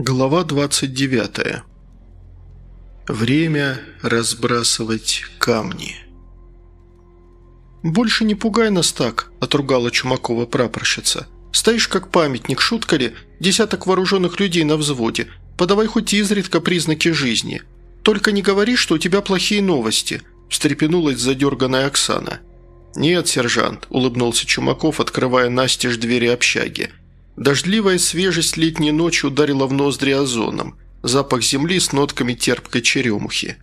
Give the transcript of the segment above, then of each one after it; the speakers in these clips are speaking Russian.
Глава 29. Время разбрасывать камни. «Больше не пугай нас так», – отругала Чумакова прапорщица. «Стоишь как памятник, шутка ли? Десяток вооруженных людей на взводе. Подавай хоть изредка признаки жизни. Только не говори, что у тебя плохие новости», – встрепенулась задерганная Оксана. «Нет, сержант», – улыбнулся Чумаков, открывая настежь двери общаги. Дождливая свежесть летней ночи ударила в ноздри озоном. Запах земли с нотками терпкой черемухи.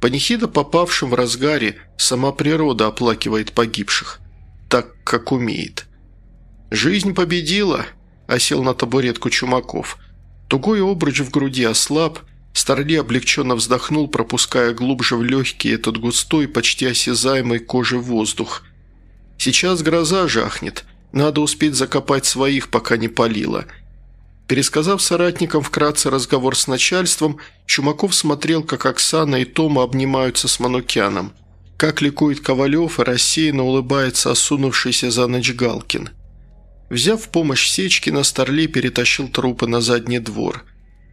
Панихида, попавшим в разгаре, сама природа оплакивает погибших. Так, как умеет. «Жизнь победила», – осел на табуретку Чумаков. Тугой обруч в груди ослаб, Старли облегченно вздохнул, пропуская глубже в легкие этот густой, почти осязаемый кожи воздух. «Сейчас гроза жахнет», надо успеть закопать своих, пока не палило». Пересказав соратникам вкратце разговор с начальством, Чумаков смотрел, как Оксана и Тома обнимаются с Манукяном. Как ликует Ковалев и рассеянно улыбается осунувшийся за ночь Галкин. Взяв в помощь Сечкина, Старлей перетащил трупы на задний двор.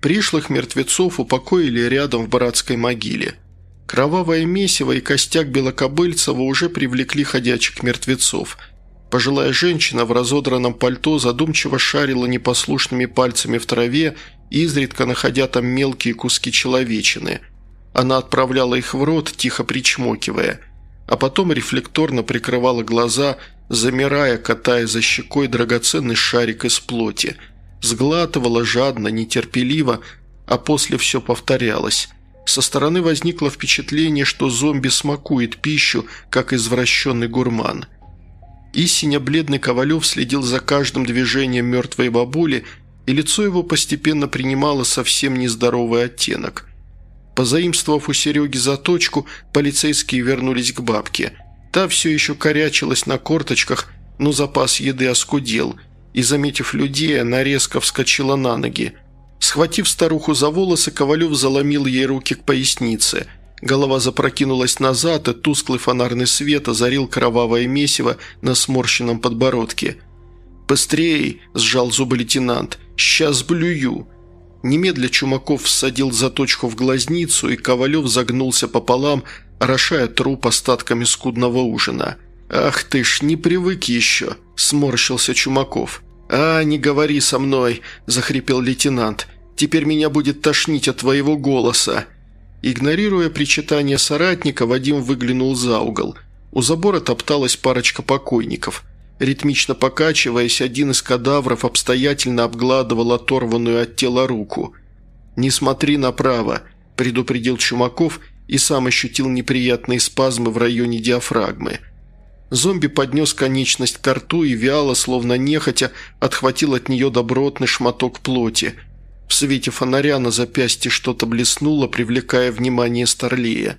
Пришлых мертвецов упокоили рядом в братской могиле. Кровавое месиво и костяк Белокобыльцева уже привлекли ходячих мертвецов – Пожилая женщина в разодранном пальто задумчиво шарила непослушными пальцами в траве, изредка находя там мелкие куски человечины. Она отправляла их в рот, тихо причмокивая, а потом рефлекторно прикрывала глаза, замирая, катая за щекой драгоценный шарик из плоти. Сглатывала жадно, нетерпеливо, а после все повторялось. Со стороны возникло впечатление, что зомби смакует пищу, как извращенный гурман – Истинно бледный Ковалев следил за каждым движением мертвой бабули, и лицо его постепенно принимало совсем нездоровый оттенок. Позаимствовав у Сереги заточку, полицейские вернулись к бабке. Та все еще корячилась на корточках, но запас еды оскудел, и, заметив людей, она резко вскочила на ноги. Схватив старуху за волосы, Ковалев заломил ей руки к пояснице – Голова запрокинулась назад, и тусклый фонарный свет озарил кровавое месиво на сморщенном подбородке. «Быстрей!» – сжал зубы лейтенант. «Сейчас блюю!» Немедля Чумаков всадил заточку в глазницу, и Ковалев загнулся пополам, орошая труп остатками скудного ужина. «Ах ты ж, не привык еще!» – сморщился Чумаков. «А, не говори со мной!» – захрипел лейтенант. «Теперь меня будет тошнить от твоего голоса!» Игнорируя причитание соратника, Вадим выглянул за угол. У забора топталась парочка покойников. Ритмично покачиваясь, один из кадавров обстоятельно обгладывал оторванную от тела руку. «Не смотри направо», – предупредил Чумаков и сам ощутил неприятные спазмы в районе диафрагмы. Зомби поднес конечность к рту и вяло, словно нехотя, отхватил от нее добротный шматок плоти – в свете фонаря на запястье что-то блеснуло, привлекая внимание Старлея.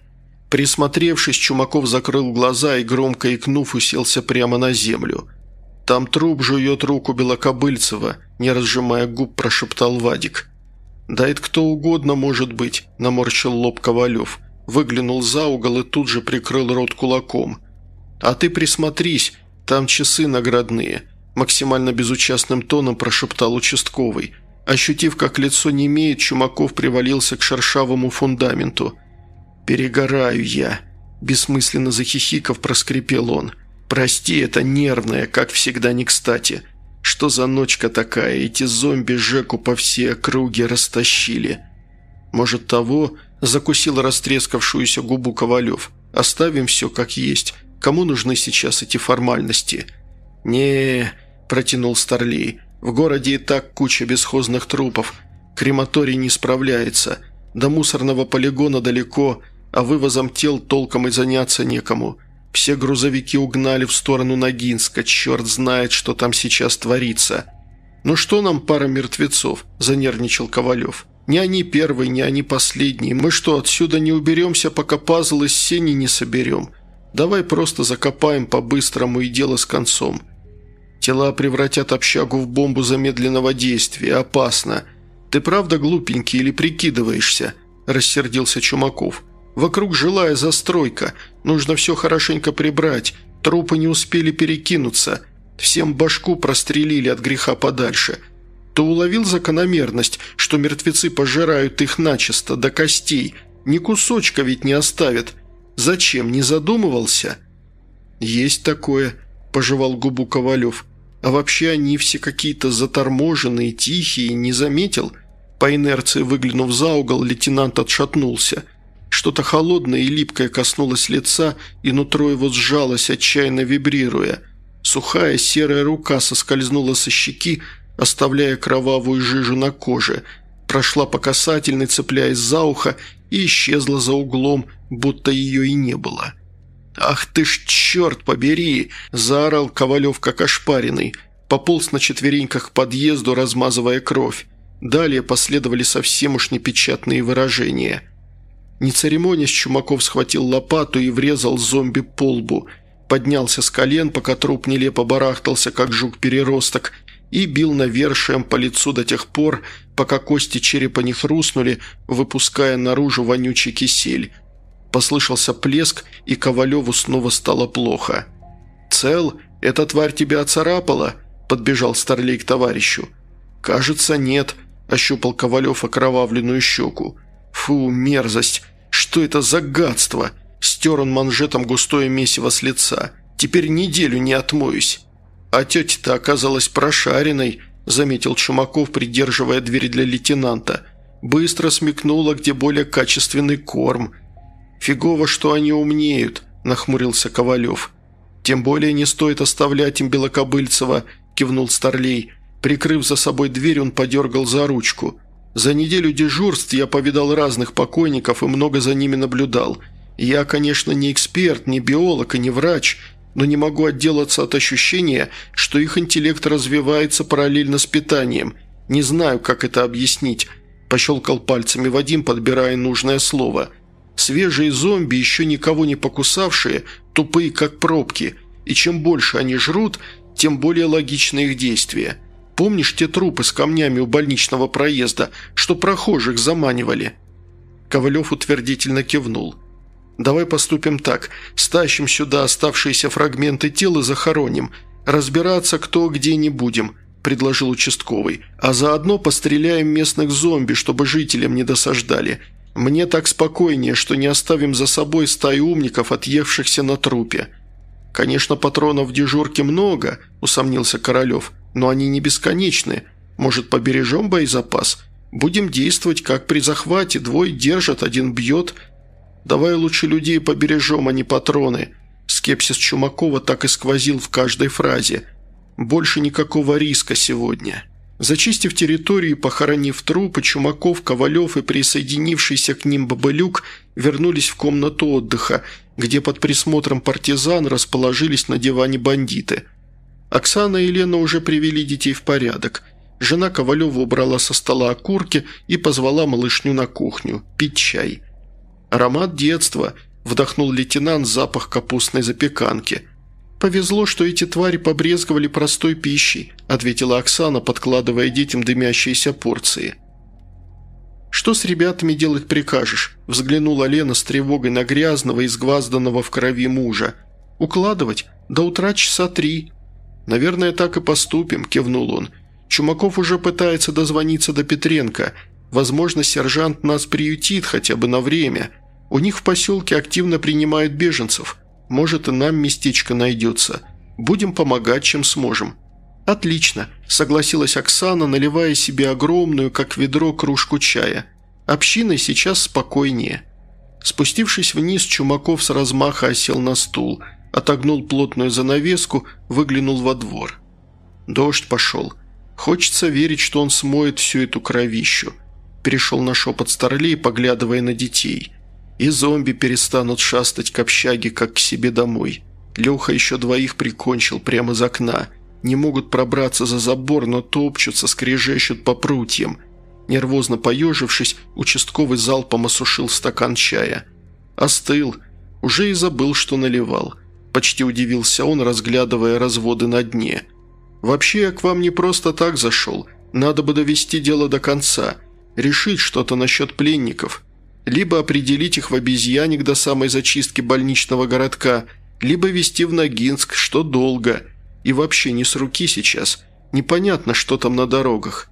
Присмотревшись, Чумаков закрыл глаза и, громко икнув, уселся прямо на землю. «Там труп жует руку Белокобыльцева», – не разжимая губ, прошептал Вадик. «Да это кто угодно может быть», – наморщил лоб Ковалев. Выглянул за угол и тут же прикрыл рот кулаком. «А ты присмотрись, там часы наградные», – максимально безучастным тоном прошептал участковый. Ощутив, как лицо не имеет, Чумаков привалился к шершавому фундаменту. «Перегораю я», – бессмысленно захихиков проскрипел он. «Прости, это нервное, как всегда не кстати. Что за ночка такая? Эти зомби Жеку по всей округе растащили». «Может, того?» – закусил растрескавшуюся губу Ковалев. «Оставим все как есть. Кому нужны сейчас эти формальности?» не протянул Старлей. В городе и так куча бесхозных трупов. Крематорий не справляется. До мусорного полигона далеко, а вывозом тел толком и заняться некому. Все грузовики угнали в сторону Ногинска, черт знает, что там сейчас творится. «Ну что нам пара мертвецов?» – занервничал Ковалев. «Не они первые, не они последние. Мы что, отсюда не уберемся, пока пазл из сени не соберем? Давай просто закопаем по-быстрому и дело с концом. Тела превратят общагу в бомбу замедленного действия. Опасно. Ты правда глупенький или прикидываешься?» – рассердился Чумаков. «Вокруг жилая застройка. Нужно все хорошенько прибрать. Трупы не успели перекинуться. Всем башку прострелили от греха подальше. то уловил закономерность, что мертвецы пожирают их начисто, до костей. Ни кусочка ведь не оставят. Зачем, не задумывался?» «Есть такое», – пожевал губу Ковалев. «А вообще они все какие-то заторможенные, тихие, не заметил?» По инерции выглянув за угол, лейтенант отшатнулся. Что-то холодное и липкое коснулось лица, и нутро его сжалось, отчаянно вибрируя. Сухая серая рука соскользнула со щеки, оставляя кровавую жижу на коже, прошла по касательной, цепляясь за ухо, и исчезла за углом, будто ее и не было. «Ах ты ж черт побери!» – заорал Ковалев как ошпаренный. Пополз на четвереньках к подъезду, размазывая кровь. Далее последовали совсем уж непечатные выражения. Не церемонясь, Чумаков схватил лопату и врезал зомби по лбу. Поднялся с колен, пока труп нелепо барахтался, как жук-переросток, и бил навершием по лицу до тех пор, пока кости черепа не хрустнули, выпуская наружу вонючий кисель. Послышался плеск, и Ковалеву снова стало плохо. «Цел? Эта тварь тебя оцарапала?» – подбежал Старлей к товарищу. «Кажется, нет», ощупал Ковалев окровавленную щеку. «Фу, мерзость! Что это за гадство?» Стер он манжетом густое месиво с лица. «Теперь неделю не отмоюсь». «А тетя-то оказалась прошаренной», – заметил Чумаков, придерживая дверь для лейтенанта. «Быстро смекнула, где более качественный корм». «Фигово, что они умнеют», – нахмурился Ковалев. «Тем более не стоит оставлять им Белокобыльцева», – кивнул Старлей. Прикрыв за собой дверь, он подергал за ручку. За неделю дежурств я повидал разных покойников и много за ними наблюдал. Я, конечно, не эксперт, не биолог и не врач, но не могу отделаться от ощущения, что их интеллект развивается параллельно с питанием. Не знаю, как это объяснить. Пощелкал пальцами Вадим, подбирая нужное слово. Свежие зомби, еще никого не покусавшие, тупые как пробки. И чем больше они жрут, тем более логичны их действия. Помнишь те трупы с камнями у больничного проезда, что прохожих заманивали?» Ковалев утвердительно кивнул. «Давай поступим так. Стащим сюда оставшиеся фрагменты тел и захороним. Разбираться кто где не будем», – предложил участковый. «А заодно постреляем местных зомби, чтобы жителям не досаждали. Мне так спокойнее, что не оставим за собой стаю умников, отъевшихся на трупе». «Конечно, патронов в дежурке много», – усомнился Королев. Но они не бесконечны. Может, побережем боезапас? Будем действовать, как при захвате. Двое держат, один бьет. Давай лучше людей побережем, а не патроны». Скепсис Чумакова так и сквозил в каждой фразе. «Больше никакого риска сегодня». Зачистив территорию и похоронив трупы, Чумаков, Ковалев и присоединившийся к ним Бабылюк вернулись в комнату отдыха, где под присмотром партизан расположились на диване бандиты – Оксана и Лена уже привели детей в порядок. Жена Ковалева убрала со стола окурки и позвала малышню на кухню пить чай. «Аромат детства», – вдохнул лейтенант запах капустной запеканки. «Повезло, что эти твари побрезговали простой пищей», – ответила Оксана, подкладывая детям дымящиеся порции. «Что с ребятами делать прикажешь?» – взглянула Лена с тревогой на грязного, изгвазданного в крови мужа. «Укладывать? До утра часа три», «Наверное, так и поступим», – кивнул он. «Чумаков уже пытается дозвониться до Петренко. Возможно, сержант нас приютит хотя бы на время. У них в поселке активно принимают беженцев. Может, и нам местечко найдется. Будем помогать, чем сможем». «Отлично», – согласилась Оксана, наливая себе огромную, как ведро, кружку чая. «Общиной сейчас спокойнее». Спустившись вниз, Чумаков с размаха осел на стул – отогнул плотную занавеску, выглянул во двор. Дождь пошел. Хочется верить, что он смоет всю эту кровищу. Перешел на шепот старлей, поглядывая на детей. И зомби перестанут шастать к общаге, как к себе домой. Леха еще двоих прикончил прямо из окна. Не могут пробраться за забор, но топчутся, скрежещут по прутьям. Нервозно поежившись, участковый залпом осушил стакан чая. Остыл. Уже и забыл, что наливал. Почти удивился он, разглядывая разводы на дне. «Вообще я к вам не просто так зашел. Надо бы довести дело до конца. Решить что-то насчет пленников. Либо определить их в обезьянник до самой зачистки больничного городка, либо вести в Ногинск, что долго. И вообще не с руки сейчас. Непонятно, что там на дорогах.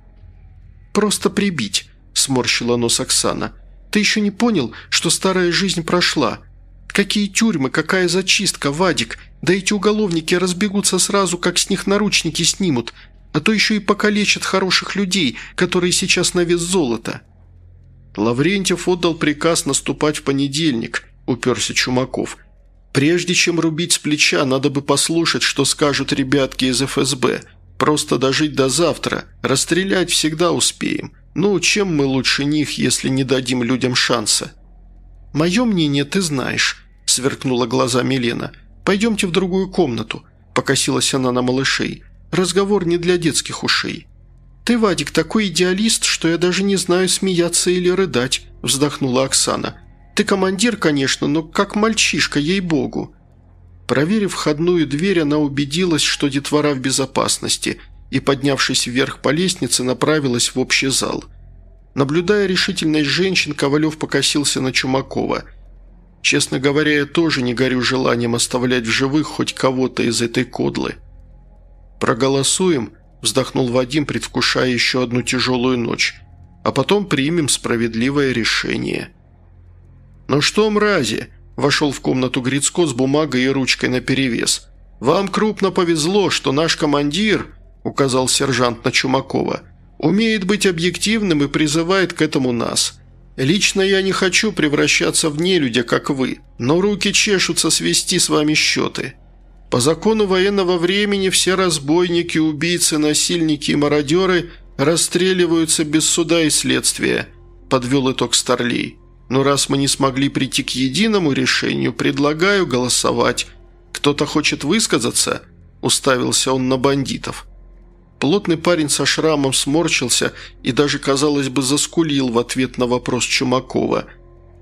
просто прибить», – сморщила нос Оксана. «Ты еще не понял, что старая жизнь прошла? Какие тюрьмы, какая зачистка, Вадик? Да эти уголовники разбегутся сразу, как с них наручники снимут, а то еще и покалечат хороших людей, которые сейчас на вес золота». Лаврентьев отдал приказ наступать в понедельник, уперся Чумаков. «Прежде чем рубить с плеча, надо бы послушать, что скажут ребятки из ФСБ. Просто дожить до завтра. Расстрелять всегда успеем. Ну, чем мы лучше них, если не дадим людям шанса?» «Мое мнение ты знаешь», – сверкнула глаза Милена. «Пойдемте в другую комнату», – покосилась она на малышей. «Разговор не для детских ушей». «Ты, Вадик, такой идеалист, что я даже не знаю, смеяться или рыдать», – вздохнула Оксана. «Ты командир, конечно, но как мальчишка, ей-богу». Проверив входную дверь, она убедилась, что детвора в безопасности, и, поднявшись вверх по лестнице, направилась в общий зал. Наблюдая решительность женщин, Ковалев покосился на Чумакова. «Честно говоря, я тоже не горю желанием оставлять в живых хоть кого-то из этой кодлы». «Проголосуем», – вздохнул Вадим, предвкушая еще одну тяжелую ночь. «А потом примем справедливое решение». «Ну что, мрази?» – вошел в комнату Грицко с бумагой и ручкой наперевес. «Вам крупно повезло, что наш командир», – указал сержант на Чумакова, – «умеет быть объективным и призывает к этому нас». Лично я не хочу превращаться в нелюдя, как вы, но руки чешутся свести с вами счеты. По закону военного времени все разбойники, убийцы, насильники и мародеры расстреливаются без суда и следствия», – подвел итог Старлей. «Но раз мы не смогли прийти к единому решению, предлагаю голосовать. Кто-то хочет высказаться?» – уставился он на бандитов. Плотный парень со шрамом сморщился и даже, казалось бы, заскулил в ответ на вопрос Чумакова.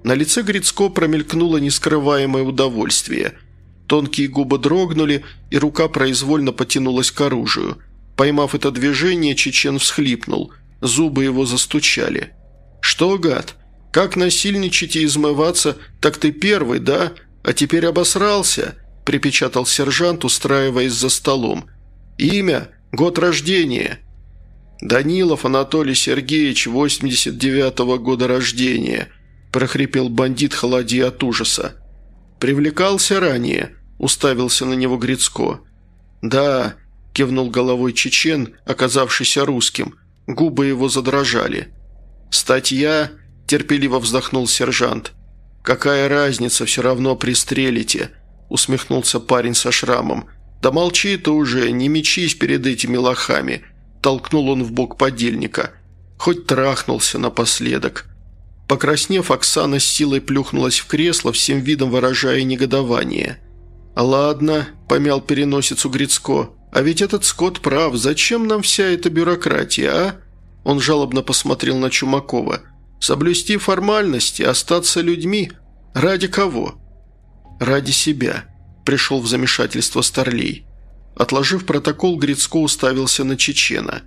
На лице Грицко промелькнуло нескрываемое удовольствие – Тонкие губы дрогнули, и рука произвольно потянулась к оружию. Поймав это движение, Чечен всхлипнул. Зубы его застучали. «Что, гад? Как насильничать и измываться? Так ты первый, да? А теперь обосрался?» – припечатал сержант, устраиваясь за столом. «Имя? Год рождения?» «Данилов Анатолий Сергеевич, 89-го года рождения», – прохрипел бандит, холодея от ужаса. «Привлекался ранее?» – уставился на него Грицко. «Да», – кивнул головой чечен, оказавшийся русским. Губы его задрожали. «Статья?» – терпеливо вздохнул сержант. «Какая разница, все равно пристрелите», – усмехнулся парень со шрамом. «Да молчи ты уже, не мечись перед этими лохами», – толкнул он в бок подельника. «Хоть трахнулся напоследок». Покраснев, Оксана с силой плюхнулась в кресло, всем видом выражая негодование. «Ладно», – помял переносицу Грицко, – «а ведь этот Скотт прав, зачем нам вся эта бюрократия, а?» Он жалобно посмотрел на Чумакова. «Соблюсти формальности, остаться людьми. Ради кого?» «Ради себя», – пришел в замешательство Старлей. Отложив протокол, Грицко уставился на Чечена.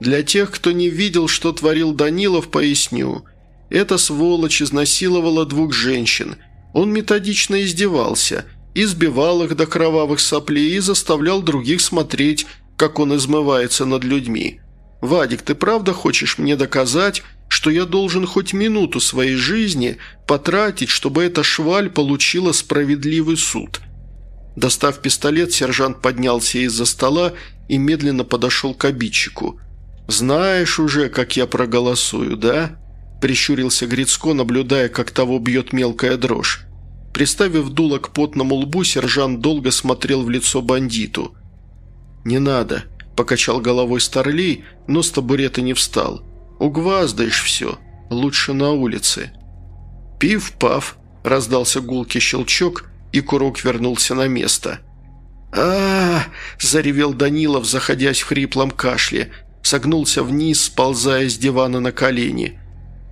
«Для тех, кто не видел, что творил Данилов, поясню. Эта сволочь изнасиловала двух женщин. Он методично издевался, избивал их до кровавых соплей и заставлял других смотреть, как он измывается над людьми. «Вадик, ты правда хочешь мне доказать, что я должен хоть минуту своей жизни потратить, чтобы эта шваль получила справедливый суд?» Достав пистолет, сержант поднялся из-за стола и медленно подошел к обидчику. «Знаешь уже, как я проголосую, да?» – прищурился Грицко, наблюдая, как того бьет мелкая дрожь. Приставив дуло к потному лбу, сержант долго смотрел в лицо бандиту. «Не надо», – покачал головой Старлей, но с табурета не встал. «Угваздаешь все. Лучше на улице». «Пив-пав», – раздался гулкий щелчок, и курок вернулся на место. -а заревел Данилов, заходясь в хриплом кашле. Согнулся вниз, сползая с дивана на колени.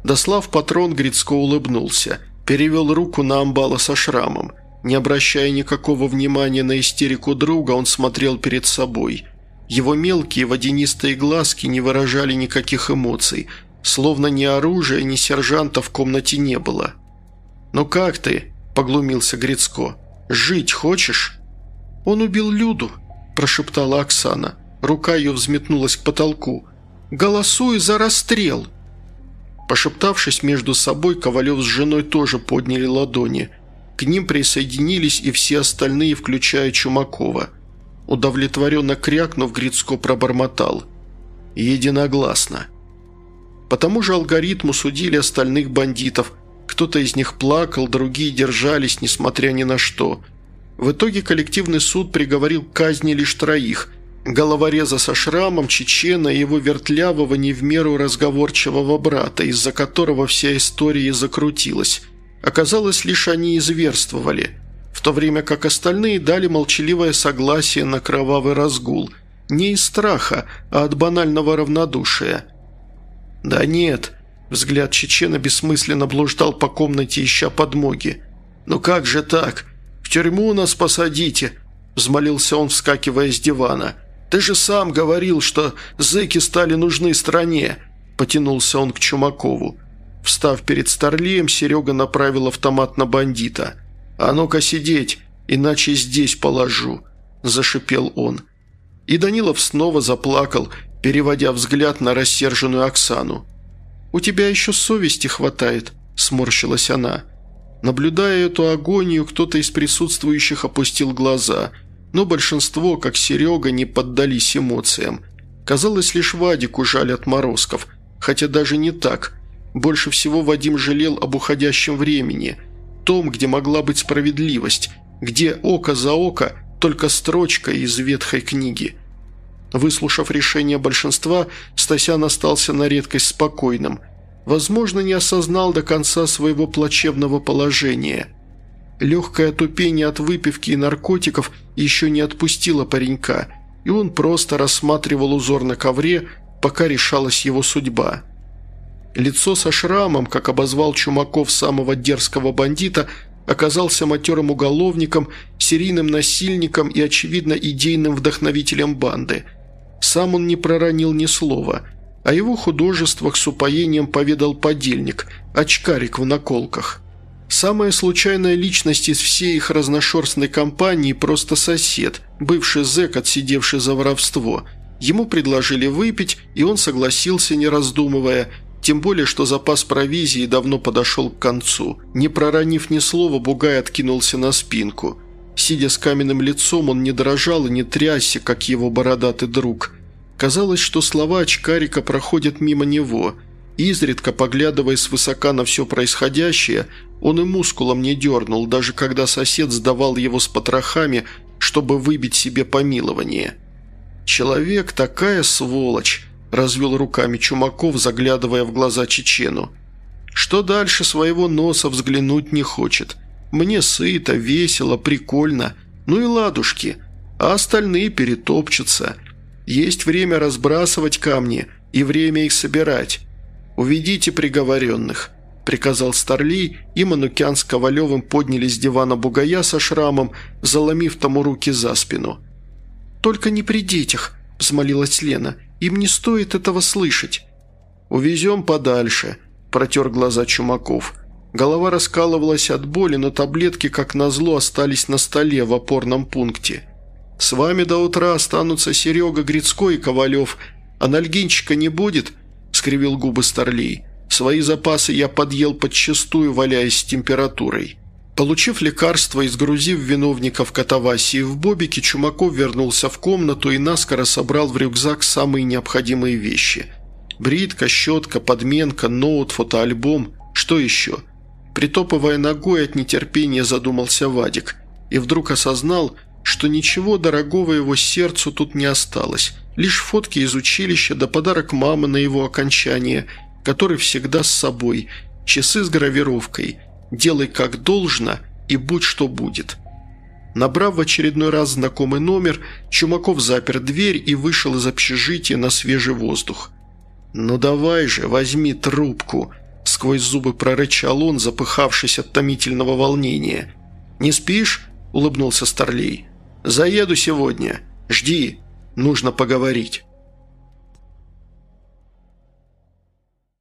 Дослав патрон, Грицко улыбнулся. Перевел руку на амбала со шрамом. Не обращая никакого внимания на истерику друга, он смотрел перед собой. Его мелкие водянистые глазки не выражали никаких эмоций, словно ни оружия, ни сержанта в комнате не было. «Ну как ты?» – поглумился Грицко. «Жить хочешь?» «Он убил Люду», – прошептала Оксана. Рука ее взметнулась к потолку. Голосую за расстрел!» Пошептавшись между собой, Ковалев с женой тоже подняли ладони. К ним присоединились и все остальные, включая Чумакова. Удовлетворенно крякнув, Грицко пробормотал. «Единогласно». По тому же алгоритму судили остальных бандитов. Кто-то из них плакал, другие держались, несмотря ни на что. В итоге коллективный суд приговорил к казни лишь троих – головореза со шрамом, чечена и его вертлявого, не в меру разговорчивого брата, из-за которого вся история закрутилась. Оказалось, лишь они изверствовали, в то время как остальные дали молчаливое согласие на кровавый разгул. Не из страха, а от банального равнодушия. «Да нет», – взгляд чечена бессмысленно блуждал по комнате, ища подмоги. «Ну как же так? В тюрьму нас посадите», – взмолился он, вскакивая с дивана – «Ты же сам говорил, что зэки стали нужны стране», – потянулся он к Чумакову. Встав перед Старлеем, Серега направил автомат на бандита. «А ну-ка сидеть, иначе здесь положу», – зашипел он. И Данилов снова заплакал, переводя взгляд на рассерженную Оксану. «У тебя еще совести хватает», – сморщилась она. Наблюдая эту агонию, кто-то из присутствующих опустил глаза – но большинство, как Серега, не поддались эмоциям. Казалось, лишь Вадику жаль отморозков, хотя даже не так. Больше всего Вадим жалел об уходящем времени, том, где могла быть справедливость, где око за око только строчка из ветхой книги. Выслушав решение большинства, Стасян остался на редкость спокойным. Возможно, не осознал до конца своего плачевного положения – Легкое тупение от выпивки и наркотиков еще не отпустило паренька, и он просто рассматривал узор на ковре, пока решалась его судьба. Лицо со шрамом, как обозвал Чумаков самого дерзкого бандита, оказался матерым уголовником, серийным насильником и, очевидно, идейным вдохновителем банды. Сам он не проронил ни слова. О его художествах с упоением поведал подельник, очкарик в наколках – Самая случайная личность из всей их разношерстной компании – просто сосед, бывший зэк, отсидевший за воровство. Ему предложили выпить, и он согласился, не раздумывая, тем более, что запас провизии давно подошел к концу. Не проронив ни слова, Бугай откинулся на спинку. Сидя с каменным лицом, он не дрожал и не трясся, как его бородатый друг. Казалось, что слова очкарика проходят мимо него – Изредка, поглядывая свысока на все происходящее, он и мускулом не дернул, даже когда сосед сдавал его с потрохами, чтобы выбить себе помилование. «Человек такая сволочь!» – развел руками Чумаков, заглядывая в глаза Чечену. «Что дальше своего носа взглянуть не хочет. Мне сыто, весело, прикольно. Ну и ладушки. А остальные перетопчутся. Есть время разбрасывать камни и время их собирать. «Уведите приговоренных», – приказал Старли, и Манукян с Ковалевым поднялись с дивана бугая со шрамом, заломив тому руки за спину. «Только не при детях», – взмолилась Лена, – «им не стоит этого слышать». «Увезем подальше», – протер глаза Чумаков. Голова раскалывалась от боли, но таблетки, как назло, остались на столе в опорном пункте. «С вами до утра останутся Серега Грицко и Ковалев. Анальгинчика не будет?» Скривил губы Старлей. «Свои запасы я подъел подчастую, валяясь с температурой». Получив лекарство и сгрузив виновников катавасии в бобике, Чумаков вернулся в комнату и наскоро собрал в рюкзак самые необходимые вещи. Бритка, щетка, подменка, ноут, фотоальбом. Что еще? Притопывая ногой от нетерпения задумался Вадик. И вдруг осознал, что ничего дорогого его сердцу тут не осталось – Лишь фотки из училища да подарок мамы на его окончание, который всегда с собой, часы с гравировкой «Делай как должно и будь что будет». Набрав в очередной раз знакомый номер, Чумаков запер дверь и вышел из общежития на свежий воздух. «Ну давай же, возьми трубку», – сквозь зубы прорычал он, запыхавшись от томительного волнения. «Не спишь?» – улыбнулся Старлей. «Заеду сегодня. Жди». Нужно поговорить».